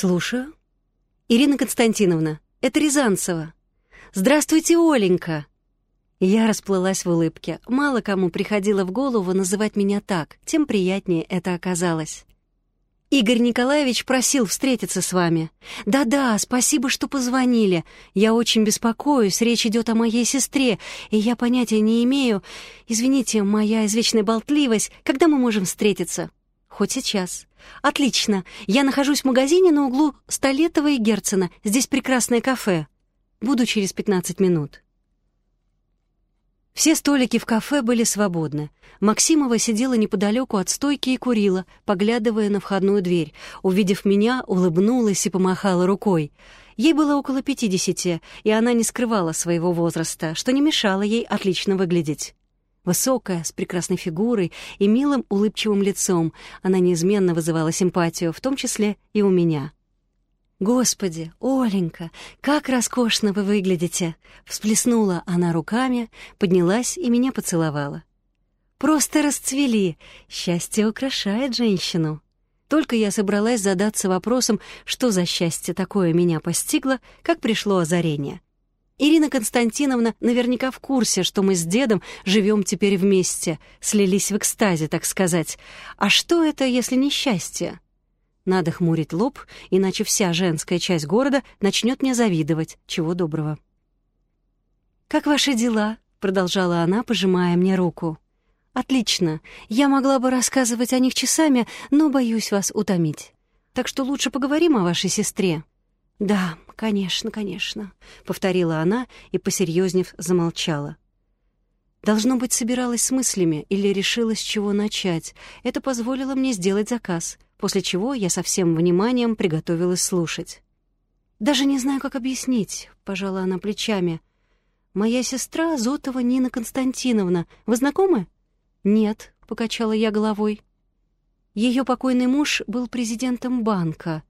«Слушаю». «Ирина Константиновна, это Рязанцева». «Здравствуйте, Оленька!» Я расплылась в улыбке. Мало кому приходило в голову называть меня так, тем приятнее это оказалось. Игорь Николаевич просил встретиться с вами. Да-да, спасибо, что позвонили. Я очень беспокоюсь, речь идет о моей сестре, и я понятия не имею. Извините, моя извечная болтливость, когда мы можем встретиться? Хоть сейчас. Отлично. Я нахожусь в магазине на углу Столетова и Герцена. Здесь прекрасное кафе. Буду через 15 минут. Все столики в кафе были свободны. Максимова сидела неподалеку от стойки и курила, поглядывая на входную дверь. Увидев меня, улыбнулась и помахала рукой. Ей было около пятидесяти, и она не скрывала своего возраста, что не мешало ей отлично выглядеть. Высокая, с прекрасной фигурой и милым улыбчивым лицом, она неизменно вызывала симпатию, в том числе и у меня. «Господи, Оленька, как роскошно вы выглядите!» Всплеснула она руками, поднялась и меня поцеловала. «Просто расцвели! Счастье украшает женщину!» Только я собралась задаться вопросом, что за счастье такое меня постигло, как пришло озарение. Ирина Константиновна наверняка в курсе, что мы с дедом живем теперь вместе, слились в экстазе, так сказать. А что это, если не счастье? Надо хмурить лоб, иначе вся женская часть города начнет мне завидовать. Чего доброго. «Как ваши дела?» — продолжала она, пожимая мне руку. «Отлично. Я могла бы рассказывать о них часами, но боюсь вас утомить. Так что лучше поговорим о вашей сестре». «Да, конечно, конечно», — повторила она и, посерьезнев, замолчала. Должно быть, собиралась с мыслями или решила, с чего начать. Это позволило мне сделать заказ — после чего я со всем вниманием приготовилась слушать. «Даже не знаю, как объяснить», — пожала она плечами. «Моя сестра Зотова Нина Константиновна. Вы знакомы?» «Нет», — покачала я головой. Ее покойный муж был президентом банка.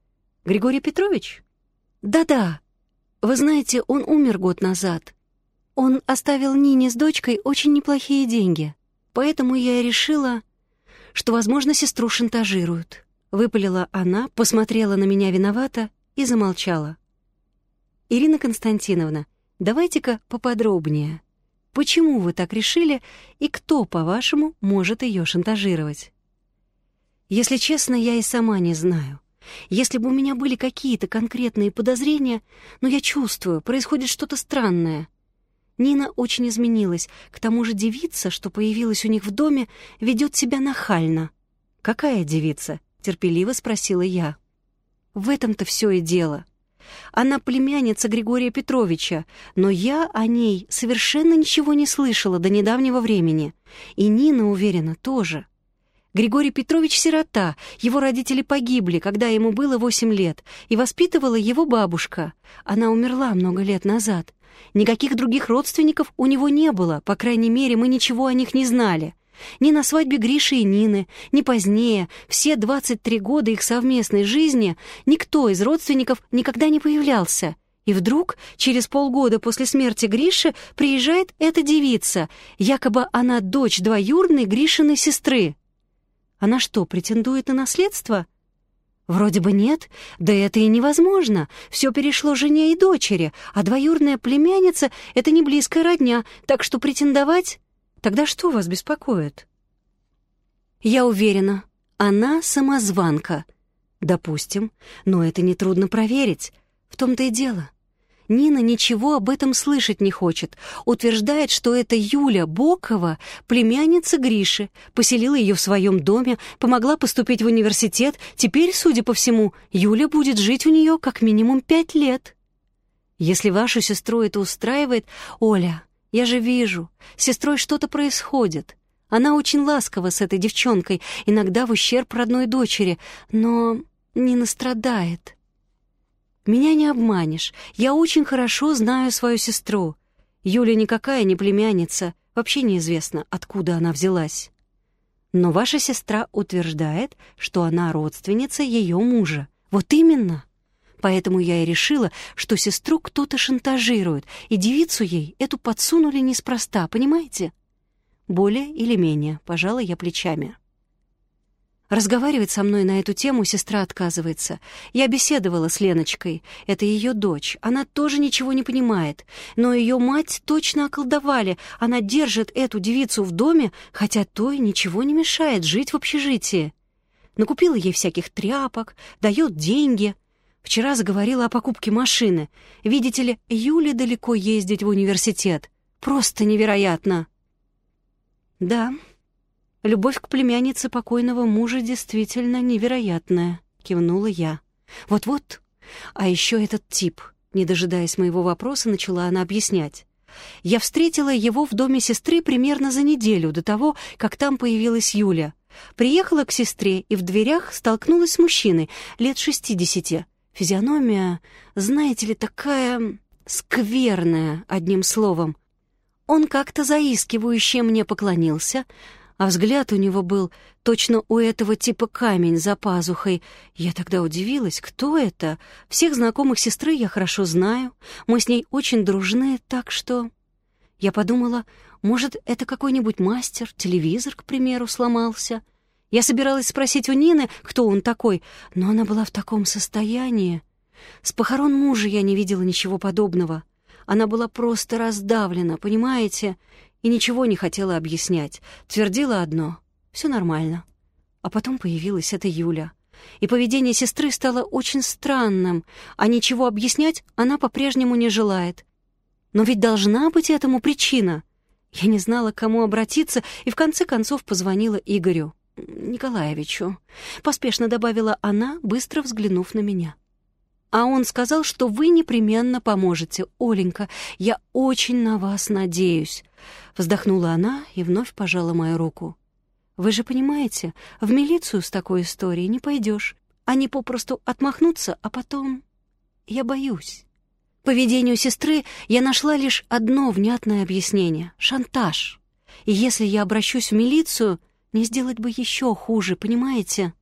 Григорий Петрович? Да-да. Вы знаете, он умер год назад. Он оставил Нине с дочкой очень неплохие деньги. Поэтому я и решила, что, возможно, сестру шантажируют. Выпалила она, посмотрела на меня виновато и замолчала. «Ирина Константиновна, давайте-ка поподробнее. Почему вы так решили и кто, по-вашему, может ее шантажировать?» «Если честно, я и сама не знаю. Если бы у меня были какие-то конкретные подозрения, но я чувствую, происходит что-то странное. Нина очень изменилась, к тому же девица, что появилась у них в доме, ведет себя нахально. Какая девица? — терпеливо спросила я. «В этом-то все и дело. Она племянница Григория Петровича, но я о ней совершенно ничего не слышала до недавнего времени. И Нина, уверена, тоже. Григорий Петрович — сирота, его родители погибли, когда ему было восемь лет, и воспитывала его бабушка. Она умерла много лет назад. Никаких других родственников у него не было, по крайней мере, мы ничего о них не знали. Ни на свадьбе Гриши и Нины, ни позднее, все 23 года их совместной жизни, никто из родственников никогда не появлялся. И вдруг, через полгода после смерти Гриши, приезжает эта девица, якобы она дочь двоюродной Гришиной сестры. Она что, претендует на наследство? Вроде бы нет, да это и невозможно. Все перешло жене и дочери, а двоюродная племянница — это не близкая родня, так что претендовать... Тогда что вас беспокоит? Я уверена, она самозванка. Допустим, но это нетрудно проверить. В том-то и дело. Нина ничего об этом слышать не хочет. Утверждает, что это Юля Бокова, племянница Гриши, поселила ее в своем доме, помогла поступить в университет. Теперь, судя по всему, Юля будет жить у нее как минимум пять лет. Если вашу сестру это устраивает, Оля, я же вижу, с сестрой что-то происходит. Она очень ласкова с этой девчонкой, иногда в ущерб родной дочери, но не настрадает. Меня не обманешь, я очень хорошо знаю свою сестру. Юля никакая не племянница, вообще неизвестно, откуда она взялась. Но ваша сестра утверждает, что она родственница ее мужа. Вот именно. Поэтому я и решила, что сестру кто-то шантажирует, и девицу ей эту подсунули неспроста, понимаете? Более или менее, пожала я плечами. Разговаривать со мной на эту тему сестра отказывается. Я беседовала с Леночкой. Это ее дочь. Она тоже ничего не понимает. Но ее мать точно околдовали. Она держит эту девицу в доме, хотя той ничего не мешает жить в общежитии. Накупила ей всяких тряпок, дает деньги. Вчера заговорила о покупке машины. Видите ли, Юле далеко ездить в университет. Просто невероятно. Да, Любовь к племяннице покойного мужа действительно невероятная, кивнула я. Вот-вот. А еще этот тип. Не дожидаясь моего вопроса, начала она объяснять. Я встретила его в доме сестры примерно за неделю до того, как там появилась Юля. Приехала к сестре и в дверях столкнулась с мужчиной лет шестидесяти. Физиономия, знаете ли, такая скверная, одним словом. Он как-то заискивающе мне поклонился, а взгляд у него был точно у этого типа камень за пазухой. Я тогда удивилась, кто это? Всех знакомых сестры я хорошо знаю, мы с ней очень дружны, так что... Я подумала, может, это какой-нибудь мастер, телевизор, к примеру, сломался. Я собиралась спросить у Нины, кто он такой, но она была в таком состоянии. С похорон мужа я не видела ничего подобного. Она была просто раздавлена, понимаете? И ничего не хотела объяснять. Твердила одно — все нормально. А потом появилась эта Юля. И поведение сестры стало очень странным, а ничего объяснять она по-прежнему не желает. Но ведь должна быть этому причина. Я не знала, к кому обратиться, и в конце концов позвонила Игорю Николаевичу. Поспешно добавила она, быстро взглянув на меня. А он сказал, что вы непременно поможете. Оленька, я очень на вас надеюсь. Вздохнула она и вновь пожала мою руку. Вы же понимаете, в милицию с такой историей не пойдешь. Они попросту отмахнутся, а потом... Я боюсь. Поведению сестры я нашла лишь одно внятное объяснение — шантаж. И если я обращусь в милицию, не сделать бы еще хуже, понимаете?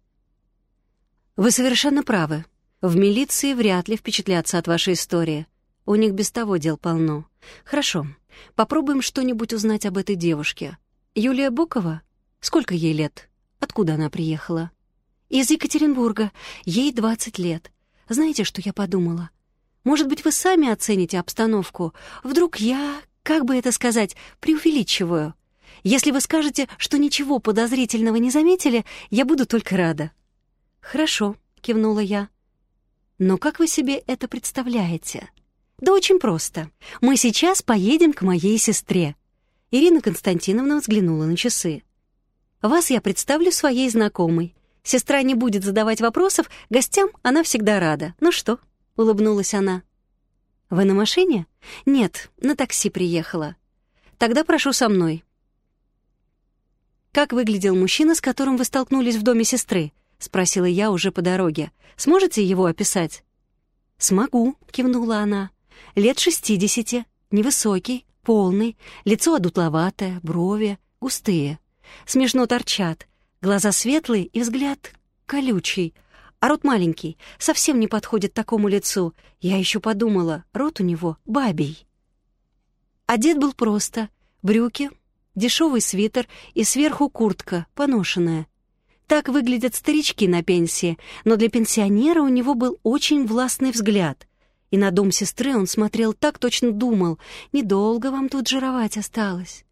Вы совершенно правы, в милиции вряд ли впечатлятся от вашей истории. У них без того дел полно. Хорошо, попробуем что-нибудь узнать об этой девушке. Юлия Бокова? Сколько ей лет? Откуда она приехала? Из Екатеринбурга. Ей 20 лет. Знаете, что я подумала? Может быть, вы сами оцените обстановку? Вдруг я, как бы это сказать, преувеличиваю? Если вы скажете, что ничего подозрительного не заметили, я буду только рада. «Хорошо», — кивнула я. Но как вы себе это представляете? Да очень просто. Мы сейчас поедем к моей сестре. Ирина Константиновна взглянула на часы. Вас я представлю своей знакомой. Сестра не будет задавать вопросов, гостям она всегда рада. Ну что? улыбнулась она. Вы на машине? Нет, на такси приехала. Тогда прошу со мной. Как выглядел мужчина, с которым вы столкнулись в доме сестры? — спросила я уже по дороге. «Сможете его описать?» «Смогу», — кивнула она. «Лет шестидесяти, невысокий, полный, лицо одутловатое, брови густые, смешно торчат, глаза светлые и взгляд колючий, а рот маленький, совсем не подходит такому лицу. Я еще подумала, рот у него бабий». Одет был просто, брюки, дешевый свитер и сверху куртка, поношенная, так выглядят старички на пенсии, но для пенсионера у него был очень властный взгляд. И на дом сестры он смотрел так, точно думал, недолго вам тут жировать осталось.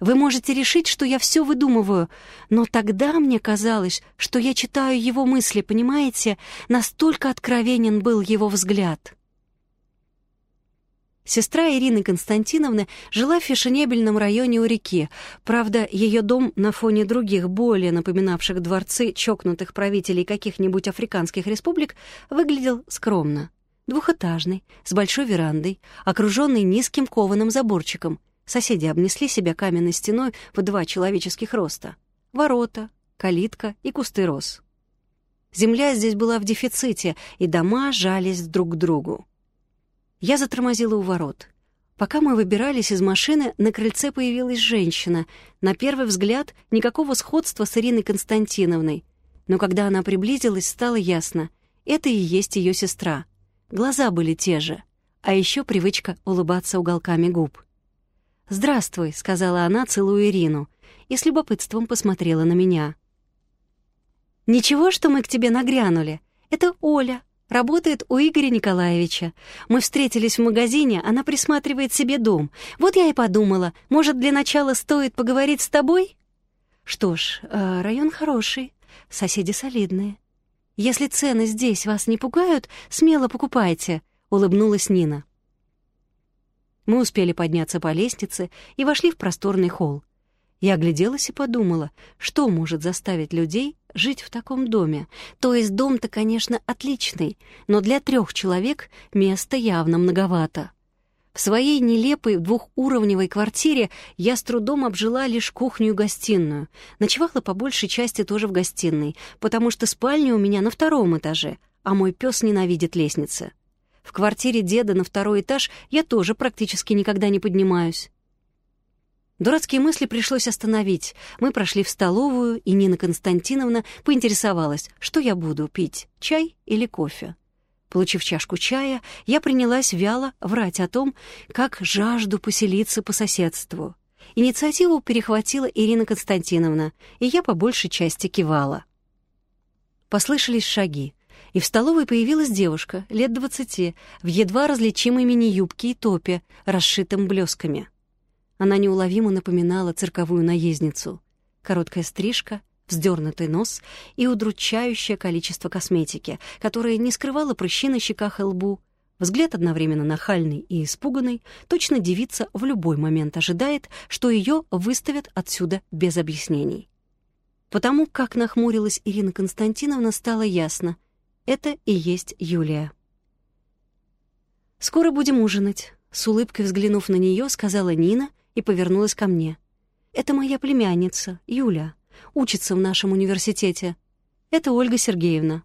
Вы можете решить, что я все выдумываю, но тогда мне казалось, что я читаю его мысли, понимаете? Настолько откровенен был его взгляд. Сестра Ирины Константиновны жила в фешенебельном районе у реки. Правда, ее дом на фоне других, более напоминавших дворцы чокнутых правителей каких-нибудь африканских республик, выглядел скромно. Двухэтажный, с большой верандой, окруженный низким кованым заборчиком. Соседи обнесли себя каменной стеной в два человеческих роста. Ворота, калитка и кусты роз. Земля здесь была в дефиците, и дома жались друг к другу. Я затормозила у ворот. Пока мы выбирались из машины, на крыльце появилась женщина. На первый взгляд никакого сходства с Ириной Константиновной. Но когда она приблизилась, стало ясно — это и есть ее сестра. Глаза были те же, а еще привычка улыбаться уголками губ. «Здравствуй», — сказала она, целуя Ирину, и с любопытством посмотрела на меня. «Ничего, что мы к тебе нагрянули. Это Оля, работает у Игоря Николаевича. Мы встретились в магазине, она присматривает себе дом. Вот я и подумала, может, для начала стоит поговорить с тобой?» «Что ж, э, район хороший, соседи солидные. Если цены здесь вас не пугают, смело покупайте», — улыбнулась Нина. Мы успели подняться по лестнице и вошли в просторный холл. Я огляделась и подумала, что может заставить людей жить в таком доме. То есть дом-то, конечно, отличный, но для трех человек места явно многовато. В своей нелепой двухуровневой квартире я с трудом обжила лишь кухню и гостиную. Ночевала по большей части тоже в гостиной, потому что спальня у меня на втором этаже, а мой пес ненавидит лестницы. В квартире деда на второй этаж я тоже практически никогда не поднимаюсь. Дурацкие мысли пришлось остановить. Мы прошли в столовую, и Нина Константиновна поинтересовалась, что я буду пить, чай или кофе. Получив чашку чая, я принялась вяло врать о том, как жажду поселиться по соседству. Инициативу перехватила Ирина Константиновна, и я по большей части кивала. Послышались шаги и в столовой появилась девушка, лет двадцати, в едва различимой мини-юбке и топе, расшитым блесками. Она неуловимо напоминала цирковую наездницу. Короткая стрижка, вздернутый нос и удручающее количество косметики, которое не скрывало прыщи на щеках и лбу. Взгляд одновременно нахальный и испуганный, точно девица в любой момент ожидает, что ее выставят отсюда без объяснений. Потому как нахмурилась Ирина Константиновна, стало ясно — это и есть Юлия. «Скоро будем ужинать», — с улыбкой взглянув на нее, сказала Нина и повернулась ко мне. «Это моя племянница, Юля, учится в нашем университете. Это Ольга Сергеевна».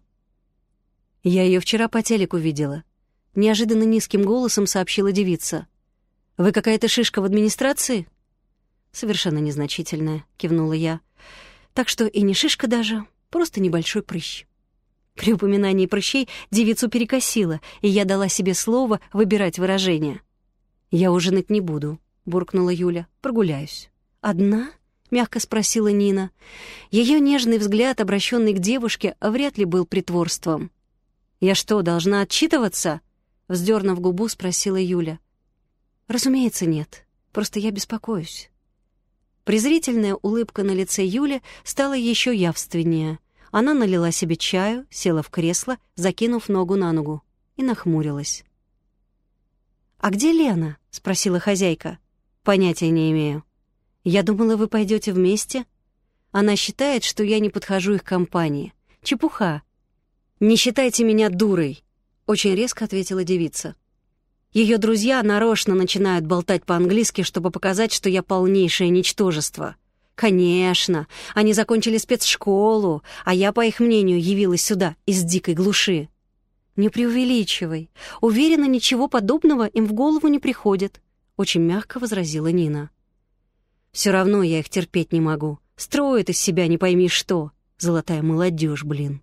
«Я ее вчера по телеку видела», — неожиданно низким голосом сообщила девица. «Вы какая-то шишка в администрации?» «Совершенно незначительная», — кивнула я. «Так что и не шишка даже, просто небольшой прыщ». При упоминании прыщей девицу перекосила, и я дала себе слово выбирать выражение. «Я ужинать не буду», — буркнула Юля. «Прогуляюсь». «Одна?» — мягко спросила Нина. Ее нежный взгляд, обращенный к девушке, вряд ли был притворством. «Я что, должна отчитываться?» — вздернув губу, спросила Юля. «Разумеется, нет. Просто я беспокоюсь». Презрительная улыбка на лице Юли стала еще явственнее — она налила себе чаю, села в кресло, закинув ногу на ногу, и нахмурилась. «А где Лена?» — спросила хозяйка. «Понятия не имею. Я думала, вы пойдете вместе. Она считает, что я не подхожу их компании. Чепуха. Не считайте меня дурой», — очень резко ответила девица. Ее друзья нарочно начинают болтать по-английски, чтобы показать, что я полнейшее ничтожество. Конечно, они закончили спецшколу, а я, по их мнению, явилась сюда из дикой глуши. Не преувеличивай. Уверена, ничего подобного им в голову не приходит, очень мягко возразила Нина. Все равно я их терпеть не могу. Строят из себя не пойми что. Золотая молодежь, блин.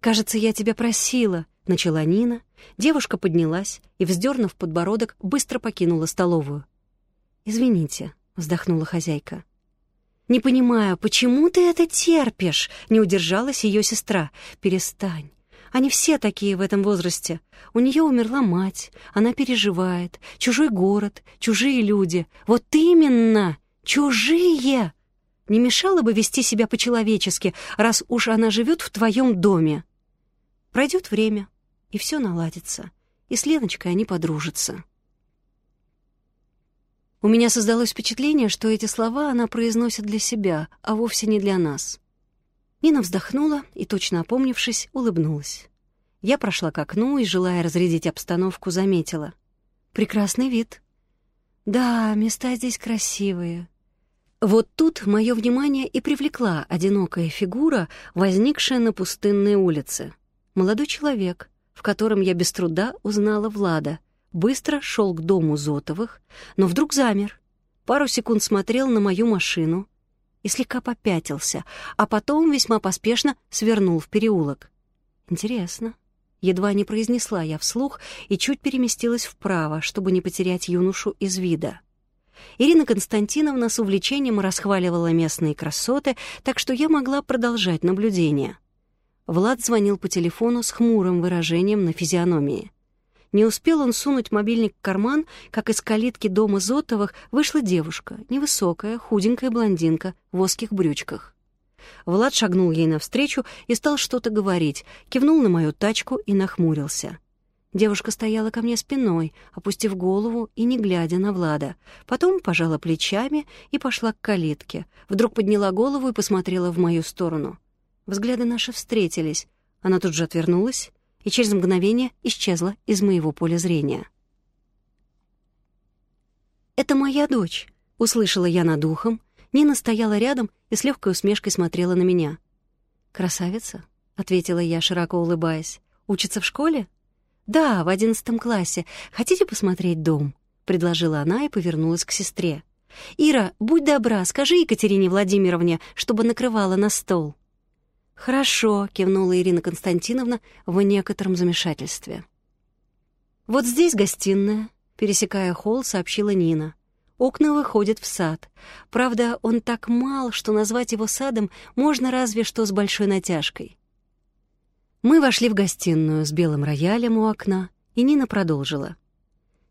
Кажется, я тебя просила, начала Нина. Девушка поднялась и, вздернув подбородок, быстро покинула столовую. «Извините», — вздохнула хозяйка. «Не понимаю, почему ты это терпишь?» — не удержалась ее сестра. «Перестань. Они все такие в этом возрасте. У нее умерла мать, она переживает. Чужой город, чужие люди. Вот именно! Чужие! Не мешало бы вести себя по-человечески, раз уж она живет в твоем доме. Пройдет время, и все наладится. И с Леночкой они подружатся. У меня создалось впечатление, что эти слова она произносит для себя, а вовсе не для нас. Нина вздохнула и, точно опомнившись, улыбнулась. Я прошла к окну и, желая разрядить обстановку, заметила. «Прекрасный вид». «Да, места здесь красивые». Вот тут мое внимание и привлекла одинокая фигура, возникшая на пустынной улице. Молодой человек, в котором я без труда узнала Влада — быстро шел к дому Зотовых, но вдруг замер, пару секунд смотрел на мою машину и слегка попятился, а потом весьма поспешно свернул в переулок. Интересно. Едва не произнесла я вслух и чуть переместилась вправо, чтобы не потерять юношу из вида. Ирина Константиновна с увлечением расхваливала местные красоты, так что я могла продолжать наблюдение. Влад звонил по телефону с хмурым выражением на физиономии. Не успел он сунуть мобильник в карман, как из калитки дома Зотовых вышла девушка, невысокая, худенькая блондинка в узких брючках. Влад шагнул ей навстречу и стал что-то говорить, кивнул на мою тачку и нахмурился. Девушка стояла ко мне спиной, опустив голову и не глядя на Влада. Потом пожала плечами и пошла к калитке. Вдруг подняла голову и посмотрела в мою сторону. Взгляды наши встретились. Она тут же отвернулась и через мгновение исчезла из моего поля зрения. «Это моя дочь», — услышала я над ухом. Нина стояла рядом и с легкой усмешкой смотрела на меня. «Красавица», — ответила я, широко улыбаясь. «Учится в школе?» «Да, в одиннадцатом классе. Хотите посмотреть дом?» — предложила она и повернулась к сестре. «Ира, будь добра, скажи Екатерине Владимировне, чтобы накрывала на стол». «Хорошо», — кивнула Ирина Константиновна в некотором замешательстве. «Вот здесь гостиная», — пересекая холл, сообщила Нина. Окна выходят в сад. Правда, он так мал, что назвать его садом можно разве что с большой натяжкой. Мы вошли в гостиную с белым роялем у окна, и Нина продолжила.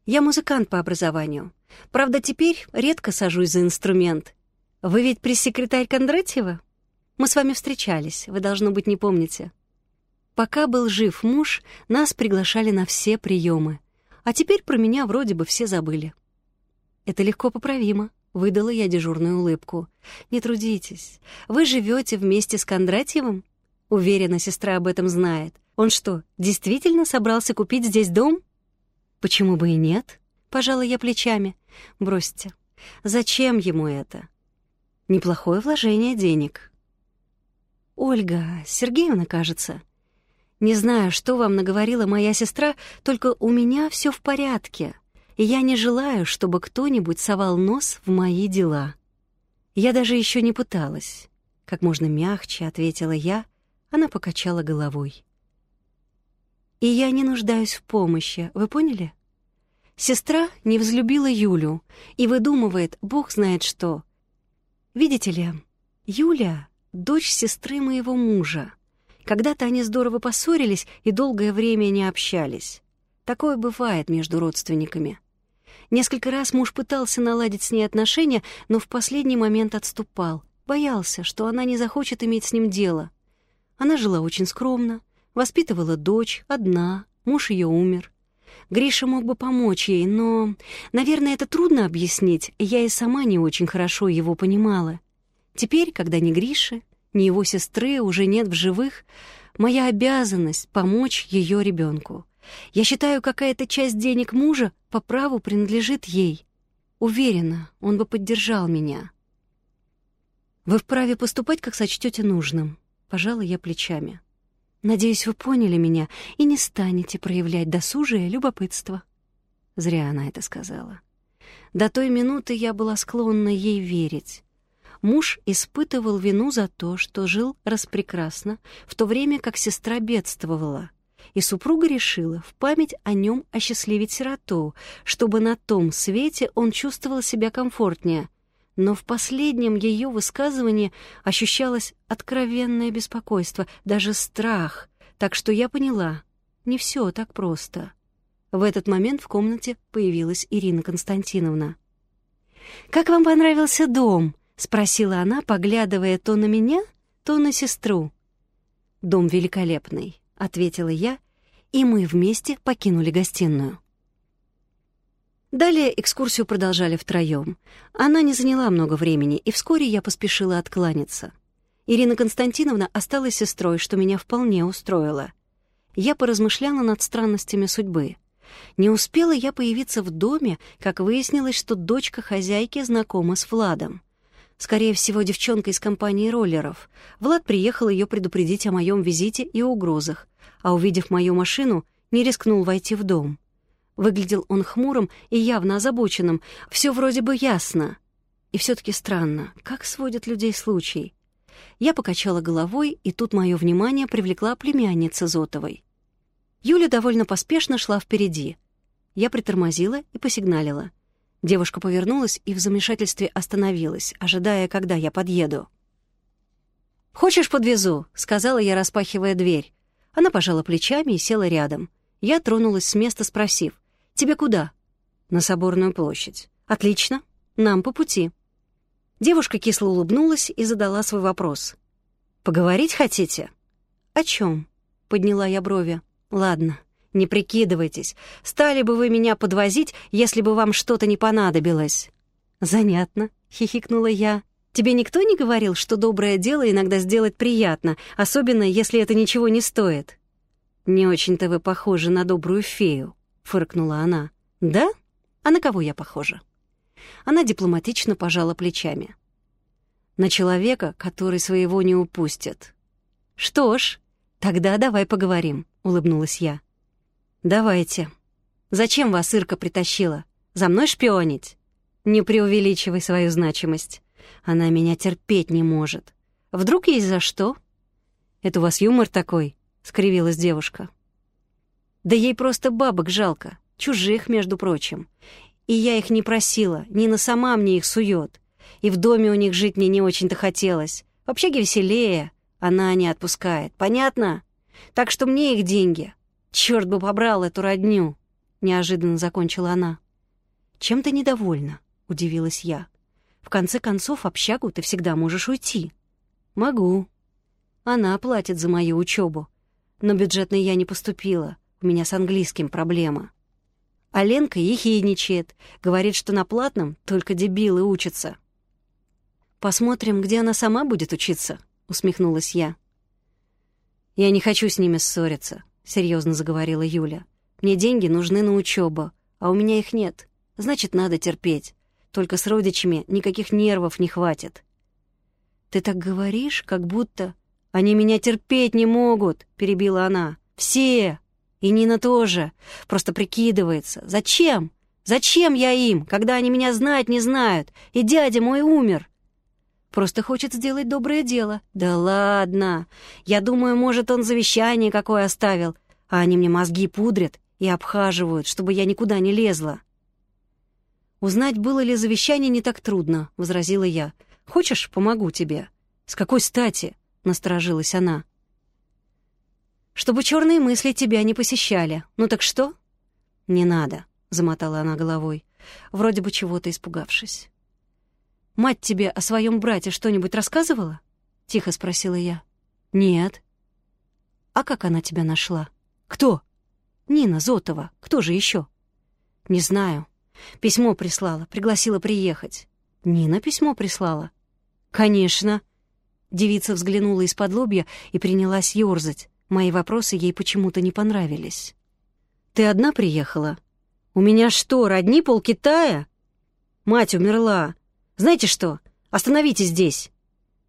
«Я музыкант по образованию. Правда, теперь редко сажусь за инструмент. Вы ведь пресс-секретарь Кондратьева?» Мы с вами встречались, вы, должно быть, не помните. Пока был жив муж, нас приглашали на все приемы. А теперь про меня вроде бы все забыли. Это легко поправимо, выдала я дежурную улыбку. Не трудитесь. Вы живете вместе с Кондратьевым? Уверена, сестра об этом знает. Он что, действительно собрался купить здесь дом? Почему бы и нет? Пожала я плечами. Бросьте. Зачем ему это? Неплохое вложение денег. «Ольга, Сергеевна, кажется. Не знаю, что вам наговорила моя сестра, только у меня все в порядке, и я не желаю, чтобы кто-нибудь совал нос в мои дела». Я даже еще не пыталась. Как можно мягче ответила я, она покачала головой. «И я не нуждаюсь в помощи, вы поняли?» Сестра не взлюбила Юлю и выдумывает, бог знает что. Видите ли, Юля дочь сестры моего мужа. Когда-то они здорово поссорились и долгое время не общались. Такое бывает между родственниками. Несколько раз муж пытался наладить с ней отношения, но в последний момент отступал. Боялся, что она не захочет иметь с ним дело. Она жила очень скромно, воспитывала дочь, одна, муж ее умер. Гриша мог бы помочь ей, но, наверное, это трудно объяснить, я и сама не очень хорошо его понимала. Теперь, когда ни Гриши, ни его сестры уже нет в живых, моя обязанность — помочь ее ребенку. Я считаю, какая-то часть денег мужа по праву принадлежит ей. Уверена, он бы поддержал меня. Вы вправе поступать, как сочтете нужным. Пожалуй, я плечами. Надеюсь, вы поняли меня и не станете проявлять досужие любопытство. Зря она это сказала. До той минуты я была склонна ей верить муж испытывал вину за то, что жил распрекрасно, в то время как сестра бедствовала. И супруга решила в память о нем осчастливить сироту, чтобы на том свете он чувствовал себя комфортнее. Но в последнем ее высказывании ощущалось откровенное беспокойство, даже страх, так что я поняла, не все так просто. В этот момент в комнате появилась Ирина Константиновна. «Как вам понравился дом?» — спросила она, поглядывая то на меня, то на сестру. «Дом великолепный», — ответила я, и мы вместе покинули гостиную. Далее экскурсию продолжали втроем. Она не заняла много времени, и вскоре я поспешила откланяться. Ирина Константиновна осталась сестрой, что меня вполне устроило. Я поразмышляла над странностями судьбы. Не успела я появиться в доме, как выяснилось, что дочка хозяйки знакома с Владом. Скорее всего, девчонка из компании роллеров. Влад приехал ее предупредить о моем визите и угрозах, а увидев мою машину, не рискнул войти в дом. Выглядел он хмурым и явно озабоченным. Все вроде бы ясно. И все-таки странно, как сводят людей случай. Я покачала головой, и тут мое внимание привлекла племянница Зотовой. Юля довольно поспешно шла впереди. Я притормозила и посигналила. Девушка повернулась и в замешательстве остановилась, ожидая, когда я подъеду. «Хочешь, подвезу?» — сказала я, распахивая дверь. Она пожала плечами и села рядом. Я тронулась с места, спросив. «Тебе куда?» «На Соборную площадь». «Отлично. Нам по пути». Девушка кисло улыбнулась и задала свой вопрос. «Поговорить хотите?» «О чем? подняла я брови. «Ладно, не прикидывайтесь. Стали бы вы меня подвозить, если бы вам что-то не понадобилось». «Занятно», — хихикнула я. «Тебе никто не говорил, что доброе дело иногда сделать приятно, особенно если это ничего не стоит?» «Не очень-то вы похожи на добрую фею», — фыркнула она. «Да? А на кого я похожа?» Она дипломатично пожала плечами. «На человека, который своего не упустит». «Что ж, тогда давай поговорим», — улыбнулась я. «Давайте. Зачем вас Ирка притащила? За мной шпионить?» «Не преувеличивай свою значимость. Она меня терпеть не может. Вдруг есть за что?» «Это у вас юмор такой?» — скривилась девушка. «Да ей просто бабок жалко, чужих, между прочим. И я их не просила, Нина сама мне их сует. И в доме у них жить мне не очень-то хотелось. В общаге веселее, она не отпускает, понятно? Так что мне их деньги. Черт бы побрал эту родню!» Неожиданно закончила она. «Чем ты недовольна?» — удивилась я. «В конце концов, общагу ты всегда можешь уйти». «Могу». Она платит за мою учебу. Но бюджетной я не поступила. У меня с английским проблема. А ехидничает, говорит, что на платном только дебилы учатся. «Посмотрим, где она сама будет учиться», — усмехнулась я. «Я не хочу с ними ссориться», — серьезно заговорила Юля. «Мне деньги нужны на учебу, а у меня их нет. Значит, надо терпеть. Только с родичами никаких нервов не хватит». «Ты так говоришь, как будто...» «Они меня терпеть не могут», — перебила она. «Все!» И Нина тоже. Просто прикидывается. Зачем? Зачем я им, когда они меня знать не знают? И дядя мой умер. Просто хочет сделать доброе дело. Да ладно. Я думаю, может, он завещание какое оставил. А они мне мозги пудрят и обхаживают, чтобы я никуда не лезла. «Узнать, было ли завещание, не так трудно», — возразила я. «Хочешь, помогу тебе?» «С какой стати?» — насторожилась она чтобы черные мысли тебя не посещали. Ну так что?» «Не надо», — замотала она головой, вроде бы чего-то испугавшись. «Мать тебе о своем брате что-нибудь рассказывала?» — тихо спросила я. «Нет». «А как она тебя нашла?» «Кто?» «Нина Зотова. Кто же еще?» «Не знаю. Письмо прислала, пригласила приехать». «Нина письмо прислала?» «Конечно». Девица взглянула из-под лобья и принялась ёрзать. Мои вопросы ей почему-то не понравились. «Ты одна приехала? У меня что, родни пол Китая? Мать умерла. Знаете что? Остановитесь здесь.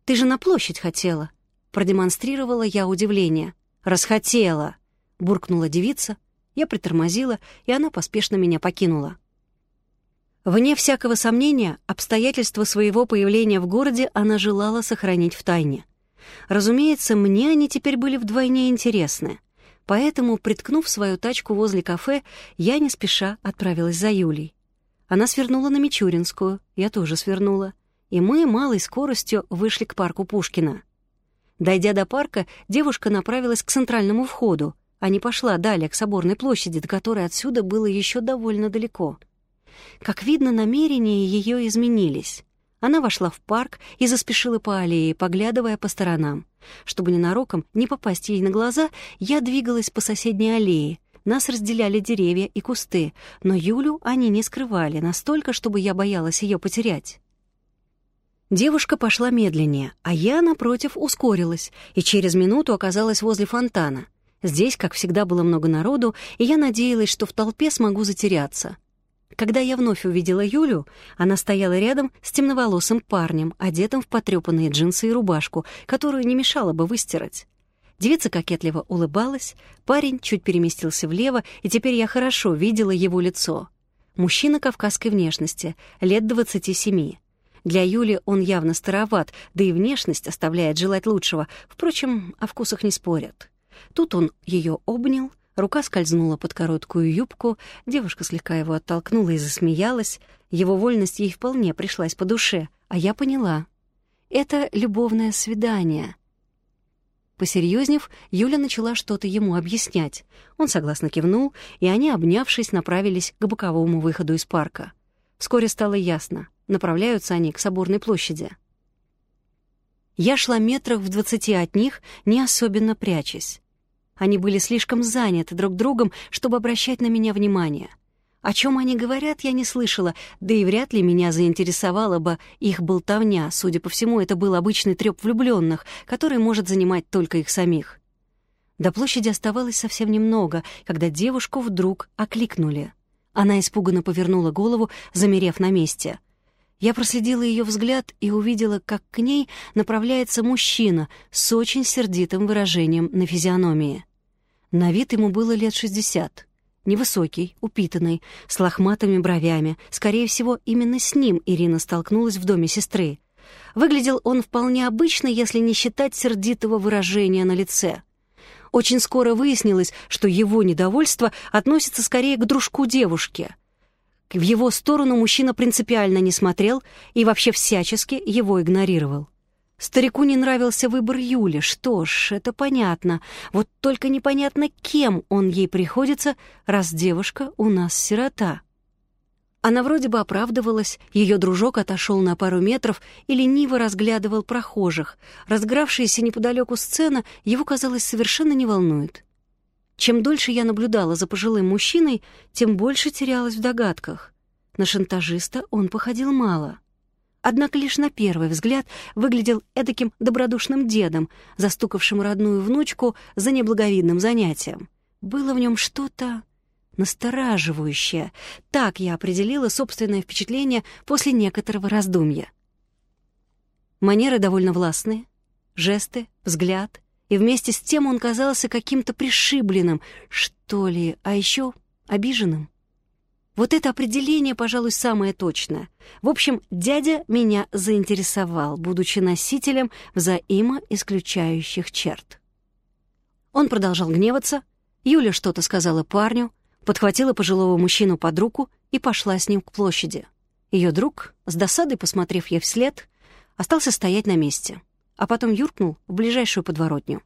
Ты же на площадь хотела». Продемонстрировала я удивление. «Расхотела», — буркнула девица. Я притормозила, и она поспешно меня покинула. Вне всякого сомнения, обстоятельства своего появления в городе она желала сохранить в тайне. Разумеется, мне они теперь были вдвойне интересны. Поэтому, приткнув свою тачку возле кафе, я не спеша отправилась за Юлей. Она свернула на Мичуринскую, я тоже свернула, и мы малой скоростью вышли к парку Пушкина. Дойдя до парка, девушка направилась к центральному входу, а не пошла далее к Соборной площади, до которой отсюда было еще довольно далеко. Как видно, намерения ее изменились. Она вошла в парк и заспешила по аллее, поглядывая по сторонам. Чтобы ненароком не попасть ей на глаза, я двигалась по соседней аллее. Нас разделяли деревья и кусты, но Юлю они не скрывали настолько, чтобы я боялась ее потерять. Девушка пошла медленнее, а я, напротив, ускорилась и через минуту оказалась возле фонтана. Здесь, как всегда, было много народу, и я надеялась, что в толпе смогу затеряться. Когда я вновь увидела Юлю, она стояла рядом с темноволосым парнем, одетым в потрепанные джинсы и рубашку, которую не мешало бы выстирать. Девица кокетливо улыбалась, парень чуть переместился влево, и теперь я хорошо видела его лицо. Мужчина кавказской внешности, лет двадцати семи. Для Юли он явно староват, да и внешность оставляет желать лучшего. Впрочем, о вкусах не спорят. Тут он ее обнял, Рука скользнула под короткую юбку, девушка слегка его оттолкнула и засмеялась. Его вольность ей вполне пришлась по душе, а я поняла. Это любовное свидание. Посерьезнев, Юля начала что-то ему объяснять. Он согласно кивнул, и они, обнявшись, направились к боковому выходу из парка. Вскоре стало ясно. Направляются они к Соборной площади. Я шла метрах в двадцати от них, не особенно прячась. Они были слишком заняты друг другом, чтобы обращать на меня внимание. О чем они говорят, я не слышала, да и вряд ли меня заинтересовала бы их болтовня. Судя по всему, это был обычный трёп влюбленных, который может занимать только их самих. До площади оставалось совсем немного, когда девушку вдруг окликнули. Она испуганно повернула голову, замерев на месте. Я проследила ее взгляд и увидела, как к ней направляется мужчина с очень сердитым выражением на физиономии. На вид ему было лет шестьдесят. Невысокий, упитанный, с лохматыми бровями. Скорее всего, именно с ним Ирина столкнулась в доме сестры. Выглядел он вполне обычно, если не считать сердитого выражения на лице. Очень скоро выяснилось, что его недовольство относится скорее к дружку девушки. В его сторону мужчина принципиально не смотрел и вообще всячески его игнорировал. Старику не нравился выбор Юли. Что ж, это понятно. Вот только непонятно, кем он ей приходится, раз девушка у нас сирота. Она вроде бы оправдывалась, ее дружок отошел на пару метров и лениво разглядывал прохожих. Разгравшаяся неподалеку сцена его, казалось, совершенно не волнует. Чем дольше я наблюдала за пожилым мужчиной, тем больше терялась в догадках. На шантажиста он походил мало — однако лишь на первый взгляд выглядел эдаким добродушным дедом, застукавшим родную внучку за неблаговидным занятием. Было в нем что-то настораживающее. Так я определила собственное впечатление после некоторого раздумья. Манеры довольно властные, жесты, взгляд, и вместе с тем он казался каким-то пришибленным, что ли, а еще обиженным. Вот это определение, пожалуй, самое точное. В общем, дядя меня заинтересовал, будучи носителем взаимоисключающих черт. Он продолжал гневаться, Юля что-то сказала парню, подхватила пожилого мужчину под руку и пошла с ним к площади. Ее друг, с досадой посмотрев ей вслед, остался стоять на месте, а потом юркнул в ближайшую подворотню.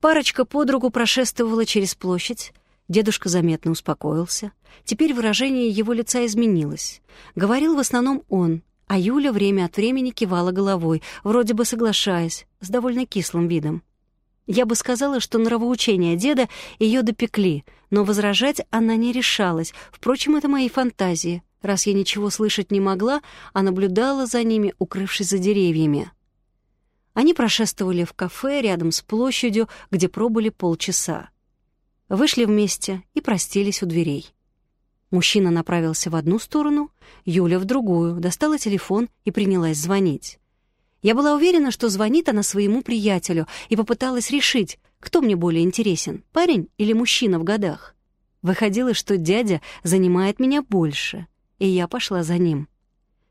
Парочка под руку прошествовала через площадь, Дедушка заметно успокоился. Теперь выражение его лица изменилось. Говорил в основном он, а Юля время от времени кивала головой, вроде бы соглашаясь, с довольно кислым видом. Я бы сказала, что нравоучения деда ее допекли, но возражать она не решалась. Впрочем, это мои фантазии, раз я ничего слышать не могла, а наблюдала за ними, укрывшись за деревьями. Они прошествовали в кафе рядом с площадью, где пробыли полчаса. Вышли вместе и простились у дверей. Мужчина направился в одну сторону, Юля в другую, достала телефон и принялась звонить. Я была уверена, что звонит она своему приятелю, и попыталась решить, кто мне более интересен, парень или мужчина в годах. Выходило, что дядя занимает меня больше, и я пошла за ним.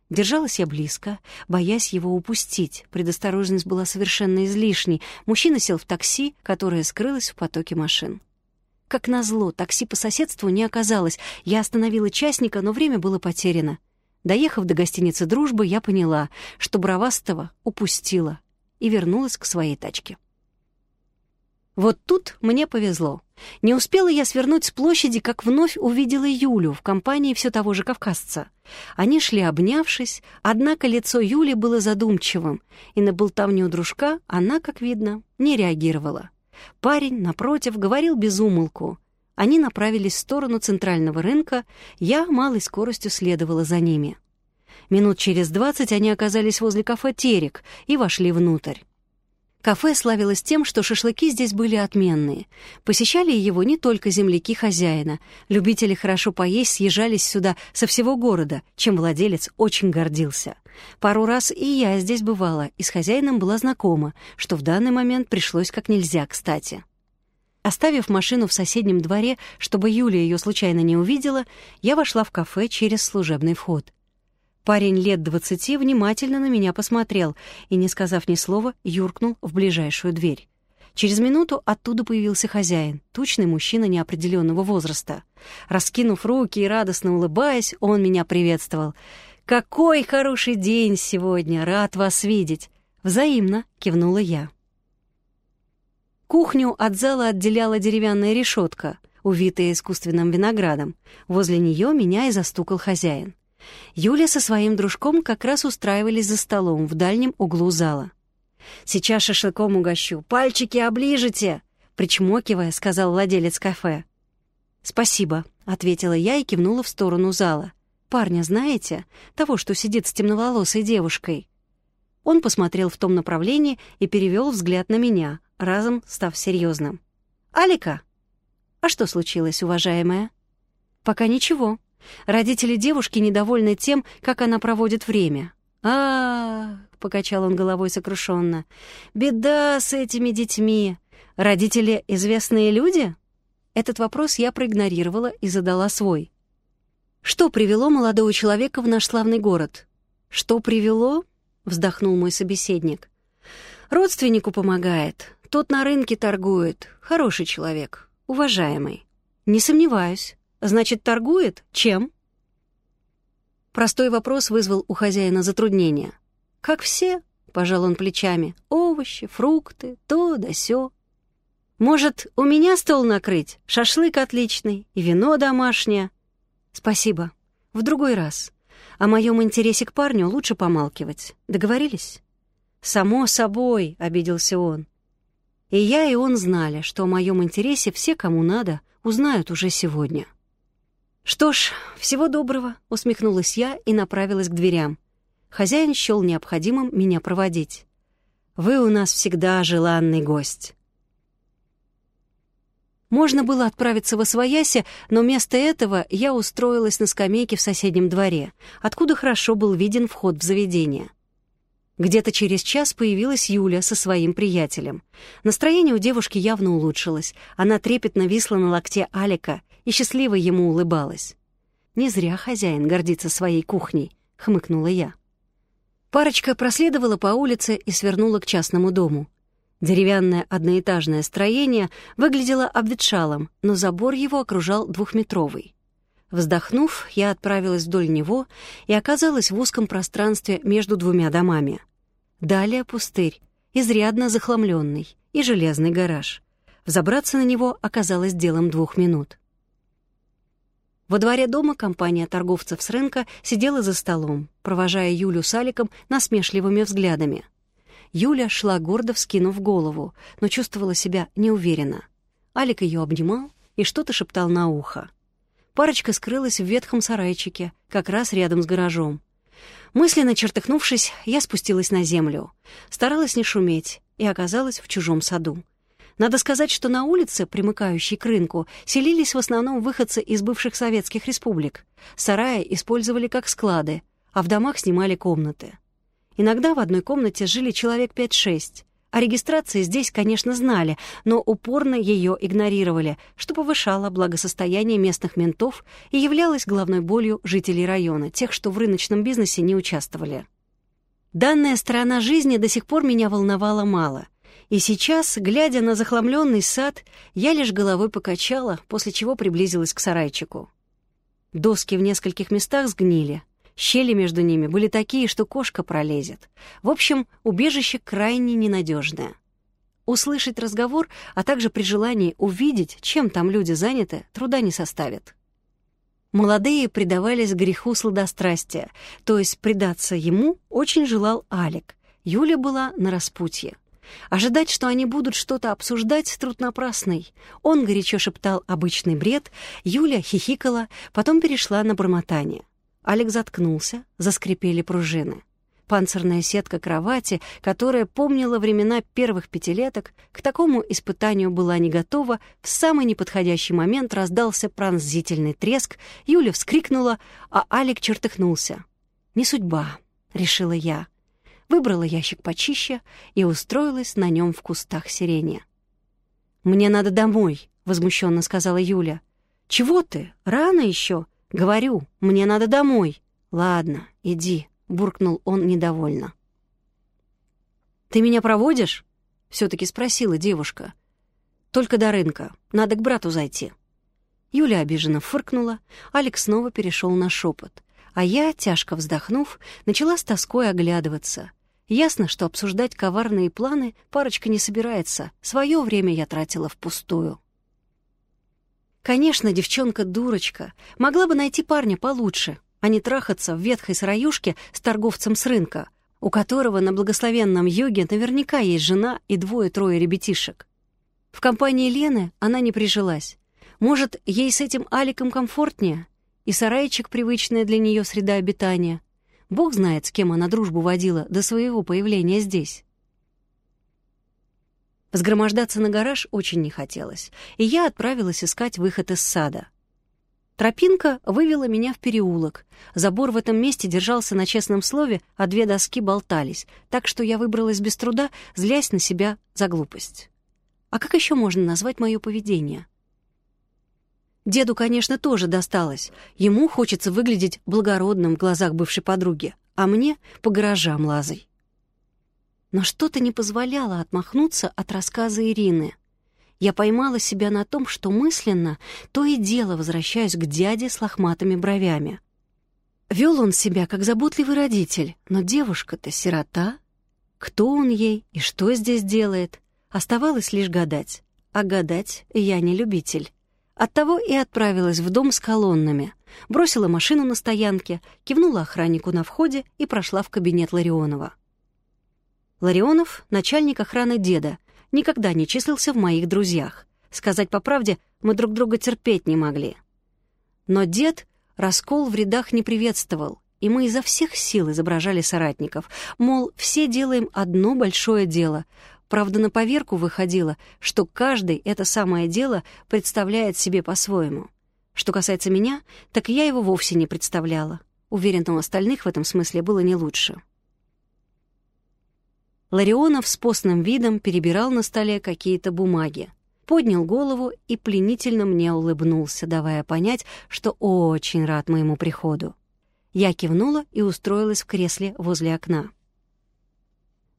Держалась я близко, боясь его упустить. Предосторожность была совершенно излишней. Мужчина сел в такси, которое скрылось в потоке машин. Как назло, такси по соседству не оказалось. Я остановила частника, но время было потеряно. Доехав до гостиницы «Дружбы», я поняла, что Бравастова упустила и вернулась к своей тачке. Вот тут мне повезло. Не успела я свернуть с площади, как вновь увидела Юлю в компании все того же кавказца. Они шли обнявшись, однако лицо Юли было задумчивым, и на болтовню дружка она, как видно, не реагировала. Парень, напротив, говорил без умолку. Они направились в сторону центрального рынка, я малой скоростью следовала за ними. Минут через двадцать они оказались возле кафе «Терек» и вошли внутрь. Кафе славилось тем, что шашлыки здесь были отменные. Посещали его не только земляки хозяина. Любители хорошо поесть съезжались сюда со всего города, чем владелец очень гордился. Пару раз и я здесь бывала, и с хозяином была знакома, что в данный момент пришлось как нельзя кстати. Оставив машину в соседнем дворе, чтобы Юля ее случайно не увидела, я вошла в кафе через служебный вход. Парень лет двадцати внимательно на меня посмотрел и, не сказав ни слова, юркнул в ближайшую дверь. Через минуту оттуда появился хозяин, тучный мужчина неопределенного возраста. Раскинув руки и радостно улыбаясь, он меня приветствовал. «Какой хороший день сегодня! Рад вас видеть!» «Взаимно!» — кивнула я. Кухню от зала отделяла деревянная решетка, увитая искусственным виноградом. Возле нее меня и застукал хозяин. Юля со своим дружком как раз устраивались за столом в дальнем углу зала. «Сейчас шашлыком угощу. Пальчики оближите!» Причмокивая, сказал владелец кафе. «Спасибо», — ответила я и кивнула в сторону зала. «Парня знаете? Того, что сидит с темноволосой девушкой?» Он посмотрел в том направлении и перевел взгляд на меня, разом став серьезным. «Алика!» «А что случилось, уважаемая?» «Пока ничего. Родители девушки недовольны тем, как она проводит время. а, покачал он головой сокрушенно. «Беда с этими детьми. Родители — известные люди?» Этот вопрос я проигнорировала и задала свой. «Что привело молодого человека в наш славный город?» «Что привело?» — вздохнул мой собеседник. «Родственнику помогает. Тот на рынке торгует. Хороший человек. Уважаемый». «Не сомневаюсь. Значит, торгует? Чем?» Простой вопрос вызвал у хозяина затруднение. «Как все?» — пожал он плечами. «Овощи, фрукты, то да сё». «Может, у меня стол накрыть? Шашлык отличный и вино домашнее». «Спасибо. В другой раз. О моем интересе к парню лучше помалкивать. Договорились?» «Само собой», — обиделся он. И я, и он знали, что о моем интересе все, кому надо, узнают уже сегодня. «Что ж, всего доброго», — усмехнулась я и направилась к дверям. Хозяин счел необходимым меня проводить. «Вы у нас всегда желанный гость». Можно было отправиться в Освояси, но вместо этого я устроилась на скамейке в соседнем дворе, откуда хорошо был виден вход в заведение. Где-то через час появилась Юля со своим приятелем. Настроение у девушки явно улучшилось. Она трепетно висла на локте Алика и счастливо ему улыбалась. «Не зря хозяин гордится своей кухней», — хмыкнула я. Парочка проследовала по улице и свернула к частному дому. Деревянное одноэтажное строение выглядело обветшалым, но забор его окружал двухметровый. Вздохнув, я отправилась вдоль него и оказалась в узком пространстве между двумя домами. Далее пустырь, изрядно захламленный, и железный гараж. Взобраться на него оказалось делом двух минут. Во дворе дома компания торговцев с рынка сидела за столом, провожая Юлю с Аликом насмешливыми взглядами. Юля шла гордо вскинув голову, но чувствовала себя неуверенно. Алик ее обнимал и что-то шептал на ухо. Парочка скрылась в ветхом сарайчике, как раз рядом с гаражом. Мысленно чертыхнувшись, я спустилась на землю. Старалась не шуметь и оказалась в чужом саду. Надо сказать, что на улице, примыкающей к рынку, селились в основном выходцы из бывших советских республик. Сараи использовали как склады, а в домах снимали комнаты. Иногда в одной комнате жили человек 5-6. О регистрации здесь, конечно, знали, но упорно ее игнорировали, что повышало благосостояние местных ментов и являлось главной болью жителей района, тех, что в рыночном бизнесе не участвовали. Данная сторона жизни до сих пор меня волновала мало. И сейчас, глядя на захламленный сад, я лишь головой покачала, после чего приблизилась к сарайчику. Доски в нескольких местах сгнили, Щели между ними были такие, что кошка пролезет. В общем, убежище крайне ненадежное. Услышать разговор, а также при желании увидеть, чем там люди заняты, труда не составит. Молодые предавались греху сладострастия, то есть предаться ему очень желал Алик. Юля была на распутье. Ожидать, что они будут что-то обсуждать, труд напрасный. Он горячо шептал обычный бред, Юля хихикала, потом перешла на бормотание. Алик заткнулся, заскрипели пружины. Панцирная сетка кровати, которая помнила времена первых пятилеток, к такому испытанию была не готова, в самый неподходящий момент раздался пронзительный треск, Юля вскрикнула, а Алик чертыхнулся. «Не судьба», — решила я. Выбрала ящик почище и устроилась на нем в кустах сирени. «Мне надо домой», — возмущенно сказала Юля. «Чего ты? Рано еще. «Говорю, мне надо домой». «Ладно, иди», — буркнул он недовольно. «Ты меня проводишь?» — все-таки спросила девушка. «Только до рынка. Надо к брату зайти». Юля обиженно фыркнула, Алекс снова перешел на шепот, а я, тяжко вздохнув, начала с тоской оглядываться. Ясно, что обсуждать коварные планы парочка не собирается. Свое время я тратила впустую. Конечно, девчонка дурочка. Могла бы найти парня получше, а не трахаться в ветхой сыроюшке с торговцем с рынка, у которого на благословенном юге наверняка есть жена и двое-трое ребятишек. В компании Лены она не прижилась. Может, ей с этим Аликом комфортнее? И сарайчик — привычная для нее среда обитания. Бог знает, с кем она дружбу водила до своего появления здесь. Взгромождаться на гараж очень не хотелось, и я отправилась искать выход из сада. Тропинка вывела меня в переулок. Забор в этом месте держался на честном слове, а две доски болтались, так что я выбралась без труда, злясь на себя за глупость. А как еще можно назвать мое поведение? Деду, конечно, тоже досталось. Ему хочется выглядеть благородным в глазах бывшей подруги, а мне — по гаражам лазай но что-то не позволяло отмахнуться от рассказа Ирины. Я поймала себя на том, что мысленно то и дело возвращаюсь к дяде с лохматыми бровями. Вел он себя как заботливый родитель, но девушка-то сирота. Кто он ей и что здесь делает? Оставалось лишь гадать. А гадать я не любитель. Оттого и отправилась в дом с колоннами. Бросила машину на стоянке, кивнула охраннику на входе и прошла в кабинет Ларионова. Ларионов — начальник охраны деда, никогда не числился в моих друзьях. Сказать по правде, мы друг друга терпеть не могли. Но дед раскол в рядах не приветствовал, и мы изо всех сил изображали соратников, мол, все делаем одно большое дело. Правда, на поверку выходило, что каждый это самое дело представляет себе по-своему. Что касается меня, так я его вовсе не представляла. Уверен, у остальных в этом смысле было не лучше. Ларионов с постным видом перебирал на столе какие-то бумаги. Поднял голову и пленительно мне улыбнулся, давая понять, что очень рад моему приходу. Я кивнула и устроилась в кресле возле окна.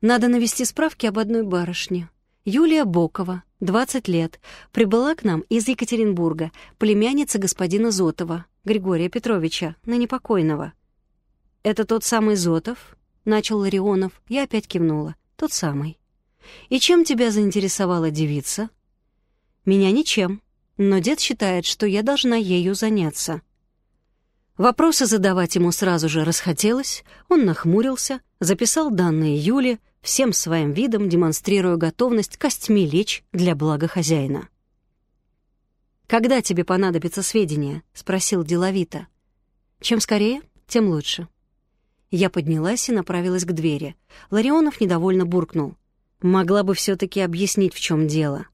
Надо навести справки об одной барышне. Юлия Бокова, 20 лет, прибыла к нам из Екатеринбурга, племянница господина Зотова, Григория Петровича, на непокойного. «Это тот самый Зотов?» — начал Ларионов. Я опять кивнула. Тот самый. И чем тебя заинтересовала девица? Меня ничем, но дед считает, что я должна ею заняться. Вопросы задавать ему сразу же расхотелось, он нахмурился, записал данные Юли, всем своим видом демонстрируя готовность костьми лечь для блага хозяина. «Когда тебе понадобятся сведения?» — спросил деловито. «Чем скорее, тем лучше». Я поднялась и направилась к двери. Ларионов недовольно буркнул. «Могла бы все-таки объяснить, в чем дело».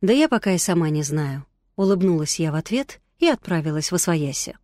«Да я пока и сама не знаю». Улыбнулась я в ответ и отправилась в Освояси.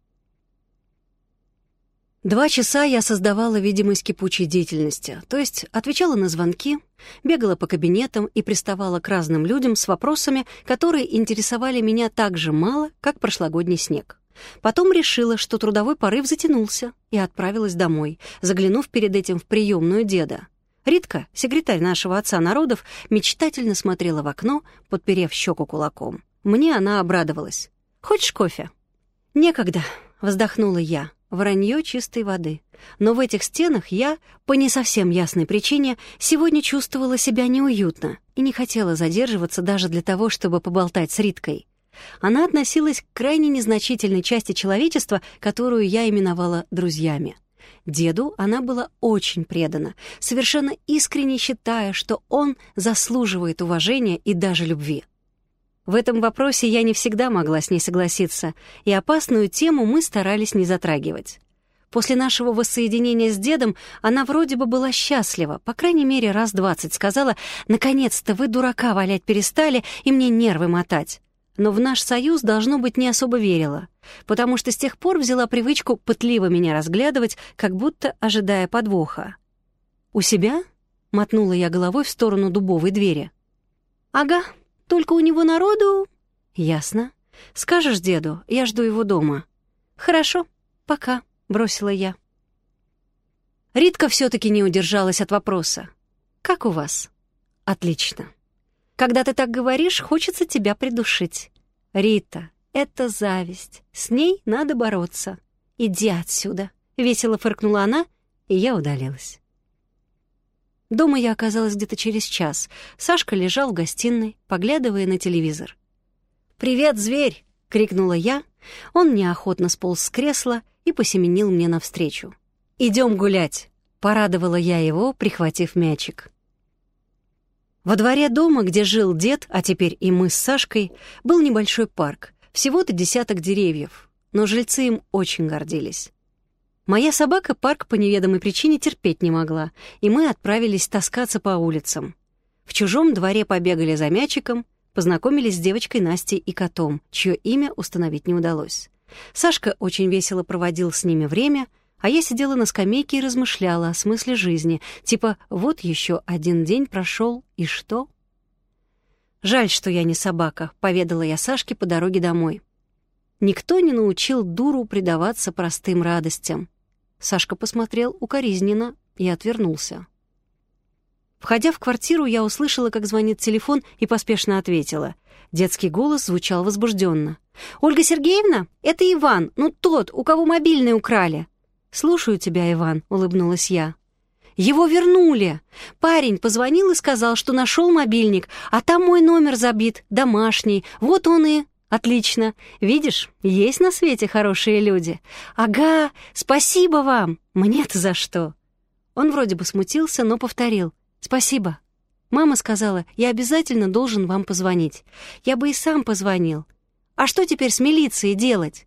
Два часа я создавала видимость кипучей деятельности, то есть отвечала на звонки, бегала по кабинетам и приставала к разным людям с вопросами, которые интересовали меня так же мало, как прошлогодний снег. Потом решила, что трудовой порыв затянулся, и отправилась домой, заглянув перед этим в приемную деда. Ритка, секретарь нашего отца народов, мечтательно смотрела в окно, подперев щеку кулаком. Мне она обрадовалась. «Хочешь кофе?» «Некогда», — вздохнула я. Вранье чистой воды. Но в этих стенах я, по не совсем ясной причине, сегодня чувствовала себя неуютно и не хотела задерживаться даже для того, чтобы поболтать с Риткой. Она относилась к крайне незначительной части человечества, которую я именовала друзьями. Деду она была очень предана, совершенно искренне считая, что он заслуживает уважения и даже любви. В этом вопросе я не всегда могла с ней согласиться, и опасную тему мы старались не затрагивать. После нашего воссоединения с дедом она вроде бы была счастлива, по крайней мере, раз двадцать сказала «Наконец-то вы дурака валять перестали и мне нервы мотать» но в наш союз, должно быть, не особо верила, потому что с тех пор взяла привычку пытливо меня разглядывать, как будто ожидая подвоха. «У себя?» — мотнула я головой в сторону дубовой двери. «Ага, только у него народу...» «Ясно. Скажешь деду, я жду его дома». «Хорошо, пока», — бросила я. Ритка все-таки не удержалась от вопроса. «Как у вас?» «Отлично». Когда ты так говоришь, хочется тебя придушить. Рита, это зависть. С ней надо бороться. Иди отсюда. Весело фыркнула она, и я удалилась. Дома я оказалась где-то через час. Сашка лежал в гостиной, поглядывая на телевизор. «Привет, зверь!» — крикнула я. Он неохотно сполз с кресла и посеменил мне навстречу. «Идем гулять!» — порадовала я его, прихватив мячик. Во дворе дома, где жил дед, а теперь и мы с Сашкой, был небольшой парк, всего-то десяток деревьев, но жильцы им очень гордились. Моя собака парк по неведомой причине терпеть не могла, и мы отправились таскаться по улицам. В чужом дворе побегали за мячиком, познакомились с девочкой Настей и котом, чье имя установить не удалось. Сашка очень весело проводил с ними время, а я сидела на скамейке и размышляла о смысле жизни, типа «вот еще один день прошел, и что?» «Жаль, что я не собака», — поведала я Сашке по дороге домой. Никто не научил дуру предаваться простым радостям. Сашка посмотрел укоризненно и отвернулся. Входя в квартиру, я услышала, как звонит телефон, и поспешно ответила. Детский голос звучал возбужденно. «Ольга Сергеевна, это Иван, ну тот, у кого мобильный украли». «Слушаю тебя, Иван», — улыбнулась я. «Его вернули. Парень позвонил и сказал, что нашел мобильник, а там мой номер забит, домашний. Вот он и...» «Отлично. Видишь, есть на свете хорошие люди. Ага, спасибо вам. Мне-то за что?» Он вроде бы смутился, но повторил. «Спасибо. Мама сказала, я обязательно должен вам позвонить. Я бы и сам позвонил. А что теперь с милицией делать?»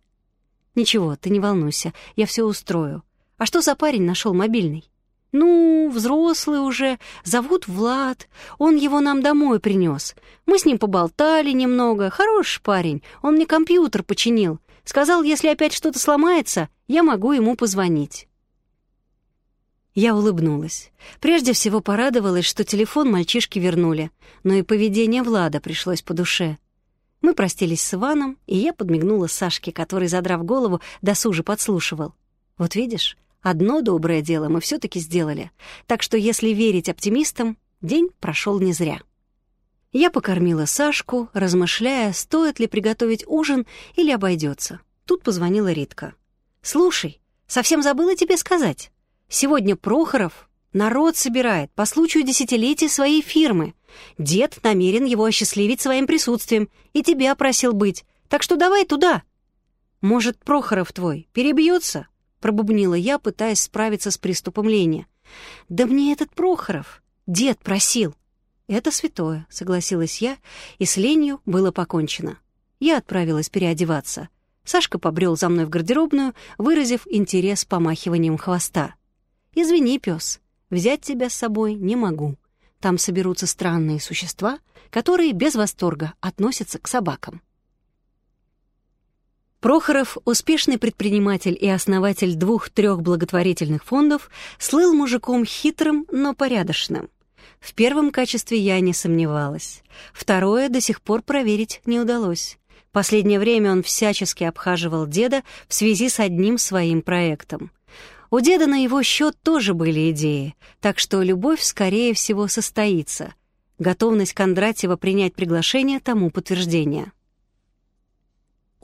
«Ничего, ты не волнуйся, я все устрою. А что за парень нашел мобильный?» «Ну, взрослый уже, зовут Влад. Он его нам домой принес. Мы с ним поболтали немного. Хороший парень, он мне компьютер починил. Сказал, если опять что-то сломается, я могу ему позвонить». Я улыбнулась. Прежде всего порадовалась, что телефон мальчишки вернули, но и поведение Влада пришлось по душе. Мы простились с Иваном, и я подмигнула Сашке, который, задрав голову, досуже подслушивал. «Вот видишь, одно доброе дело мы все таки сделали, так что, если верить оптимистам, день прошел не зря». Я покормила Сашку, размышляя, стоит ли приготовить ужин или обойдется. Тут позвонила Ритка. «Слушай, совсем забыла тебе сказать. Сегодня Прохоров народ собирает по случаю десятилетия своей фирмы. Дед намерен его осчастливить своим присутствием и тебя просил быть, так что давай туда. Может, Прохоров твой перебьется? Пробубнила я, пытаясь справиться с приступом лени. Да мне этот Прохоров. Дед просил. Это святое, согласилась я, и с ленью было покончено. Я отправилась переодеваться. Сашка побрел за мной в гардеробную, выразив интерес помахиванием хвоста. «Извини, пес, взять тебя с собой не могу. Там соберутся странные существа, которые без восторга относятся к собакам». Прохоров, успешный предприниматель и основатель двух-трех благотворительных фондов, слыл мужиком хитрым, но порядочным. В первом качестве я не сомневалась. Второе до сих пор проверить не удалось. Последнее время он всячески обхаживал деда в связи с одним своим проектом — у деда на его счет тоже были идеи, так что любовь, скорее всего, состоится. Готовность Кондратьева принять приглашение тому подтверждение.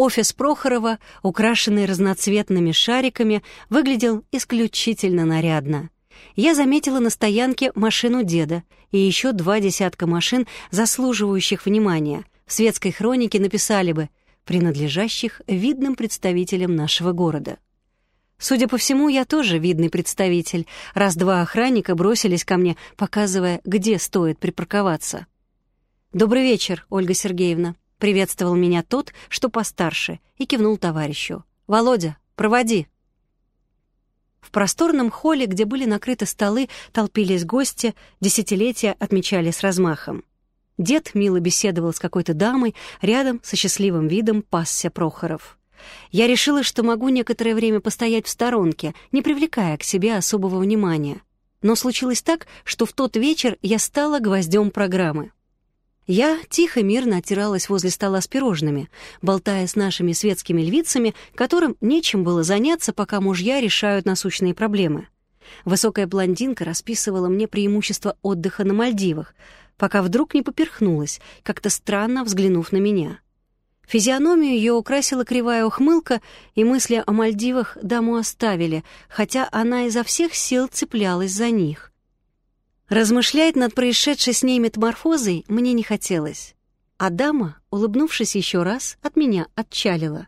Офис Прохорова, украшенный разноцветными шариками, выглядел исключительно нарядно. Я заметила на стоянке машину деда и еще два десятка машин, заслуживающих внимания. В светской хронике написали бы «принадлежащих видным представителям нашего города». Судя по всему, я тоже видный представитель, раз два охранника бросились ко мне, показывая, где стоит припарковаться. «Добрый вечер, Ольга Сергеевна», — приветствовал меня тот, что постарше, и кивнул товарищу. «Володя, проводи». В просторном холле, где были накрыты столы, толпились гости, десятилетия отмечали с размахом. Дед мило беседовал с какой-то дамой, рядом со счастливым видом пасся Прохоров. Я решила, что могу некоторое время постоять в сторонке, не привлекая к себе особого внимания. Но случилось так, что в тот вечер я стала гвоздем программы. Я тихо мирно оттиралась возле стола с пирожными, болтая с нашими светскими львицами, которым нечем было заняться, пока мужья решают насущные проблемы. Высокая блондинка расписывала мне преимущества отдыха на Мальдивах, пока вдруг не поперхнулась, как-то странно взглянув на меня. Физиономию ее украсила кривая ухмылка, и мысли о Мальдивах даму оставили, хотя она изо всех сил цеплялась за них. Размышлять над происшедшей с ней метаморфозой мне не хотелось. А дама, улыбнувшись еще раз, от меня отчалила.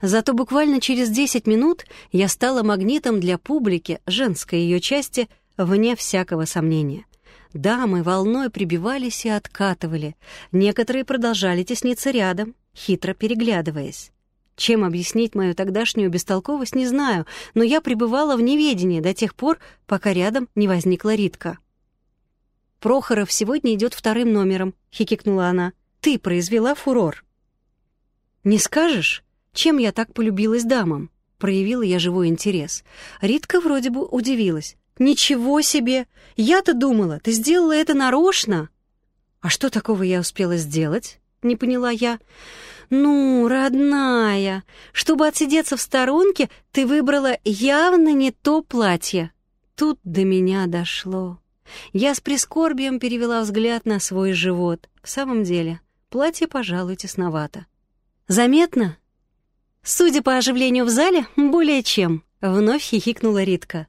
Зато буквально через 10 минут я стала магнитом для публики, женской ее части, вне всякого сомнения. Дамы волной прибивались и откатывали. Некоторые продолжали тесниться рядом, хитро переглядываясь. Чем объяснить мою тогдашнюю бестолковость, не знаю, но я пребывала в неведении до тех пор, пока рядом не возникла Ритка. «Прохоров сегодня идет вторым номером», — хихикнула она. «Ты произвела фурор». «Не скажешь, чем я так полюбилась дамам?» Проявила я живой интерес. Ритка вроде бы удивилась. «Ничего себе! Я-то думала, ты сделала это нарочно!» «А что такого я успела сделать?» — не поняла я. «Ну, родная, чтобы отсидеться в сторонке, ты выбрала явно не то платье». Тут до меня дошло. Я с прискорбием перевела взгляд на свой живот. В самом деле, платье, пожалуй, тесновато. «Заметно?» «Судя по оживлению в зале, более чем», — вновь хихикнула Ритка.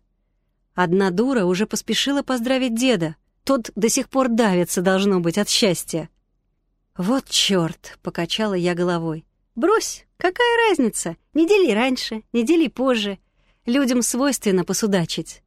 Одна дура уже поспешила поздравить деда. Тот до сих пор давится, должно быть, от счастья. «Вот чёрт!» — покачала я головой. «Брось, какая разница? Недели раньше, недели позже. Людям свойственно посудачить».